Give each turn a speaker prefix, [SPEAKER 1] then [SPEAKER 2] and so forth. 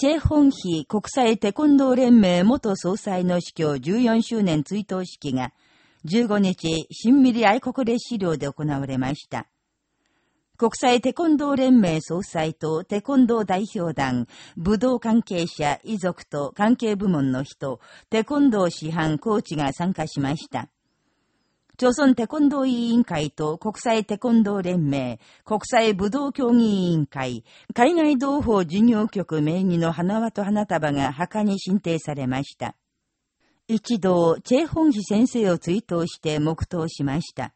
[SPEAKER 1] チェ・ホンヒ国際テコンドー連盟元総裁の死去14周年追悼式が15日、新ミリ愛国列資料で行われました。国際テコンドー連盟総裁とテコンドー代表団、武道関係者、遺族と関係部門の人、テコンドー師範コーチが参加しました。朝鮮テコンドー委員会と国際テコンドー連盟、国際武道協議委員会、海外同胞事業局名義の花輪と花束が墓に申請されました。一同、チェ・ホンヒ先生を追悼して黙祷しました。